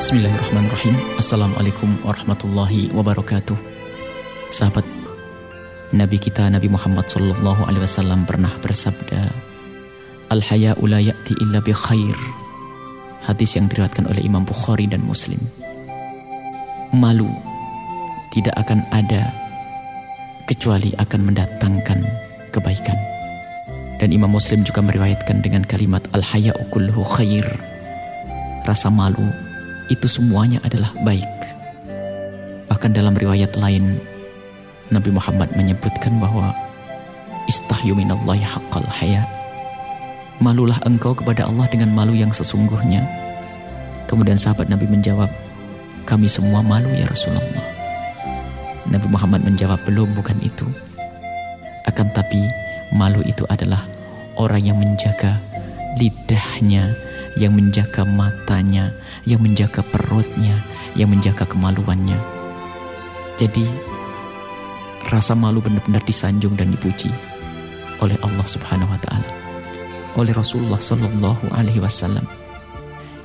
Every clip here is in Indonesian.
Bismillahirrahmanirrahim. Assalamualaikum warahmatullahi wabarakatuh. Sahabat Nabi kita Nabi Muhammad Sallallahu Alaihi Wasallam pernah bersabda Al haya'u la ya'ti illa bi khair. Hadis yang diriwayatkan oleh Imam Bukhari dan Muslim. Malu tidak akan ada kecuali akan mendatangkan kebaikan. Dan Imam Muslim juga meriwayatkan dengan kalimat al haya'u kulluhu khair. Rasa malu itu semuanya adalah baik. Bahkan dalam riwayat lain, Nabi Muhammad menyebutkan bahwa istahyu minallahi haqqal haya. Malulah engkau kepada Allah dengan malu yang sesungguhnya. Kemudian sahabat Nabi menjawab, kami semua malu ya Rasulullah. Nabi Muhammad menjawab, belum bukan itu. Akan tapi malu itu adalah orang yang menjaga lidahnya yang menjaga matanya, yang menjaga perutnya, yang menjaga kemaluannya. Jadi rasa malu benar-benar disanjung dan dipuji oleh Allah Subhanahu wa taala, oleh Rasulullah sallallahu alaihi wasallam.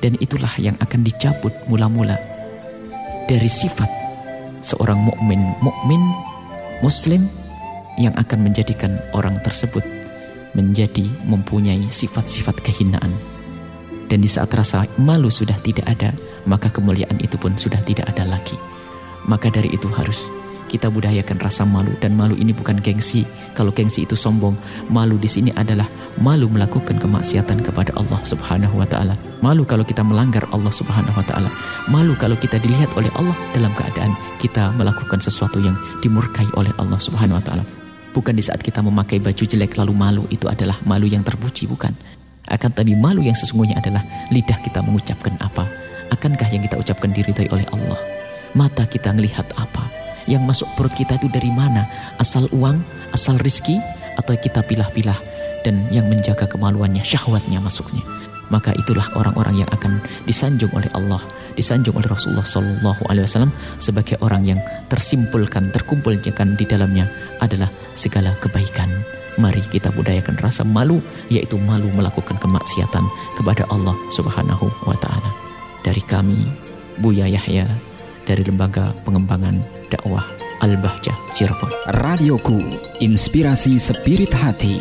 Dan itulah yang akan dicabut mula-mula dari sifat seorang mukmin, mukmin muslim yang akan menjadikan orang tersebut menjadi mempunyai sifat-sifat kehinaan dan di saat rasa malu sudah tidak ada, maka kemuliaan itu pun sudah tidak ada lagi. Maka dari itu harus kita budayakan rasa malu dan malu ini bukan gengsi. Kalau gengsi itu sombong, malu di sini adalah malu melakukan kemaksiatan kepada Allah Subhanahu wa taala. Malu kalau kita melanggar Allah Subhanahu wa taala. Malu kalau kita dilihat oleh Allah dalam keadaan kita melakukan sesuatu yang dimurkai oleh Allah Subhanahu wa taala. Bukan di saat kita memakai baju jelek lalu malu itu adalah malu yang terpuji, bukan. Akan tapi malu yang sesungguhnya adalah lidah kita mengucapkan apa. Akankah yang kita ucapkan diridhoi oleh Allah? Mata kita melihat apa? Yang masuk perut kita itu dari mana? Asal uang, asal rizki, atau kita pilah-pilah dan yang menjaga kemaluannya, syahwatnya masuknya. Maka itulah orang-orang yang akan disanjung oleh Allah, disanjung oleh Rasulullah Wasallam sebagai orang yang tersimpulkan, terkumpulkan di dalamnya adalah segala kebaikan. Mari kita budayakan rasa malu, yaitu malu melakukan kemaksiatan kepada Allah Subhanahu wa Ta'ala. Dari kami, Buya Yahya, dari Lembaga Pengembangan Dakwah Al-Bahjah Cirebon. Radioku, inspirasi spirit hati.